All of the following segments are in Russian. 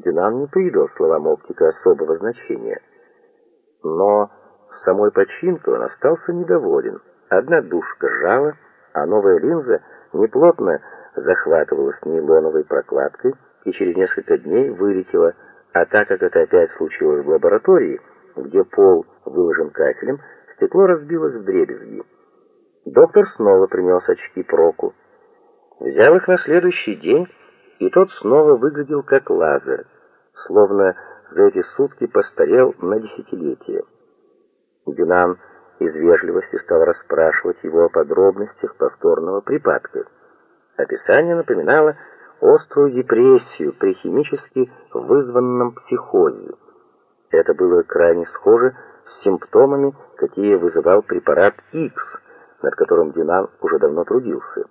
Дюнан не придал словам оптика особого значения. Но самой починкой он остался недоволен. Одна дужка жала, а новая линза неплотно захватывалась нейлоновой прокладкой и через несколько дней вылетела, а так как это опять случилось в лаборатории, где пол выложен кафелем, стекло разбилось в дребезги. Доктор снова принес очки Проку. Взял их на следующий день, и тот снова выглядел как лазер, словно за эти сутки постарел на десятилетие. Дюнан из вежливости стал расспрашивать его о подробностях повторного припадка. Описание напоминало острую депрессию при химически вызванном психозе. Это было крайне схоже с симптомами, какие вызывал препарат X, над которым Дюнан уже давно трудился.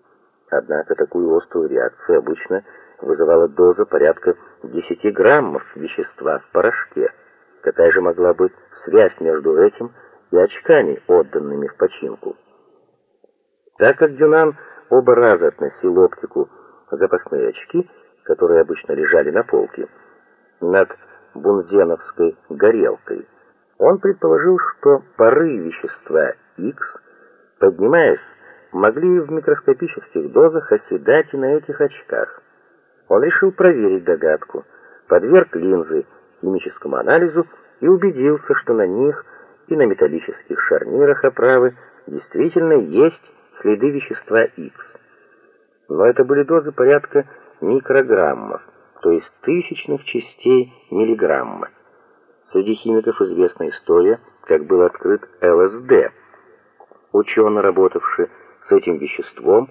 Однако такую острую реакцию обычно вызывала доза порядка 10 граммов вещества в порошке. Какая же могла быть связь между этим и очками, отданными в починку? Так как Дюнан оба раза относил оптику запасные очки, которые обычно лежали на полке, над бунзеновской горелкой, он предположил, что пары вещества X, поднимаясь, могли в микроскопических дозах оседать и на этих очках. Он решил проверить догадку, подверг линзы химическому анализу и убедился, что на них и на металлических шарнирах оправы действительно есть следы вещества X. Но это были дозы порядка микрограммов, то есть тысячных частей миллиграмма. Среди химиков известна история, как был открыт ЛСД. Ученый, работавший с этим веществом,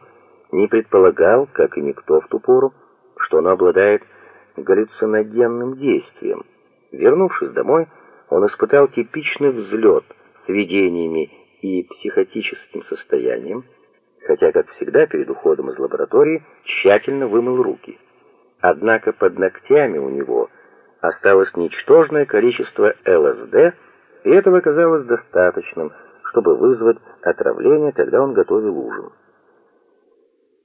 не предполагал, как и никто в ту пору, что оно обладает галлюциногенным действием. Вернувшись домой, он испытал типичный взлет с видениями и психотическим состоянием, хотя, как всегда, перед уходом из лаборатории тщательно вымыл руки. Однако под ногтями у него осталось ничтожное количество ЛСД, и этого оказалось достаточным, чтобы вызвать отравление, когда он готовил ужин.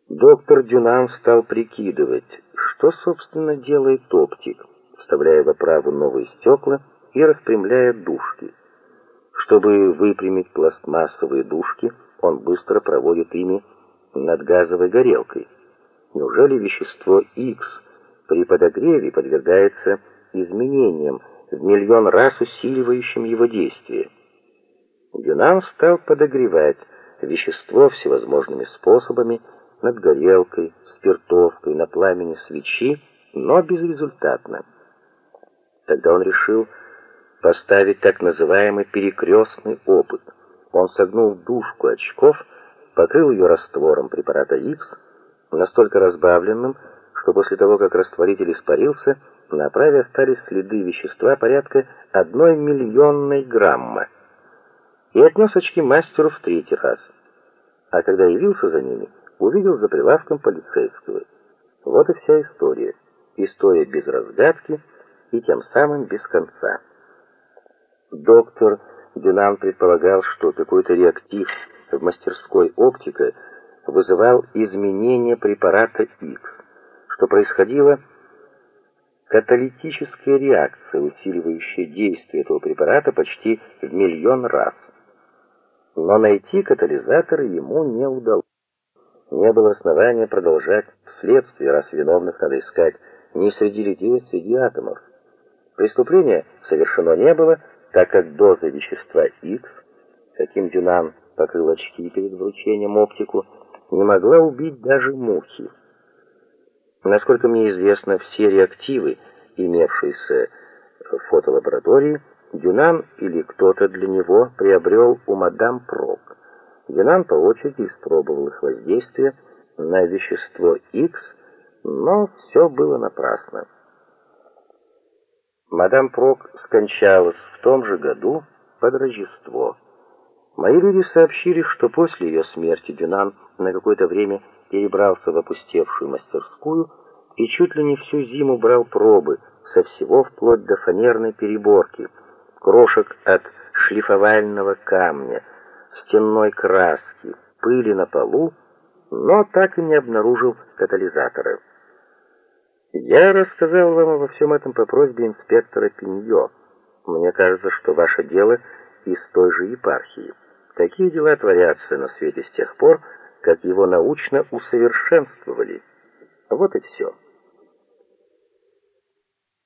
Доктор Дюнан стал прикидывать, что, собственно, делает оптик, вставляя в оправу новые стекла и распрямляя дужки. Чтобы выпрямить пластмассовые дужки, он быстро проводит ими над газовой горелкой. Неужели вещество X при подогреве подвергается изменениям, в миллион раз усиливающим его действие? Дюнан стал подогревать вещество всевозможными способами над горелкой, спиртовкой, на пламени свечи, но безрезультатно. Тогда он решил поставить так называемый перекрестный опыт. Он согнул дужку очков, покрыл ее раствором препарата X, настолько разбавленным, что после того, как растворитель испарился, на оправе остались следы вещества порядка одной миллионной грамма. И отнес очки мастеру в третий раз. А когда явился за ними, увидел за прилавком полицейского. Вот и вся история. История без разгадки и тем самым без конца. Доктор Дюнан предполагал, что какой-то реактив в мастерской оптика вызывал изменение препарата X, что происходила каталитическая реакция, усиливающая действие этого препарата почти в миллион раз. Но найти катализатор ему не удалось. Не было основания продолжать следствие, раз виновных надо искать не среди людей, а среди атомов. Преступления совершено не было, так как доза вещества X, каким Дюнан покрыл очки перед вручением оптику, не могла убить даже мухи. Насколько мне известно, все реактивы, имевшиеся в фотолаборатории, Дюнан или кто-то для него приобрел у мадам Прок. Дюнан по очереди испробовал их воздействие на вещество X, но все было напрасно. Мадам Прок скончалась в том же году под Рождество. Мои люди сообщили, что после ее смерти Дюнан на какое-то время перебрался в опустевшую мастерскую и чуть ли не всю зиму брал пробы со всего вплоть до фанерной переборки, крошек от шлифовального камня, стенной краски, пыли на полу, но так и не обнаружил катализатора. Я рассказал вам обо всем этом по просьбе инспектора Пиньо. Мне кажется, что ваше дело из той же епархии. Такие дела творятся на свете с тех пор, как его научно усовершенствовали. Вот и все.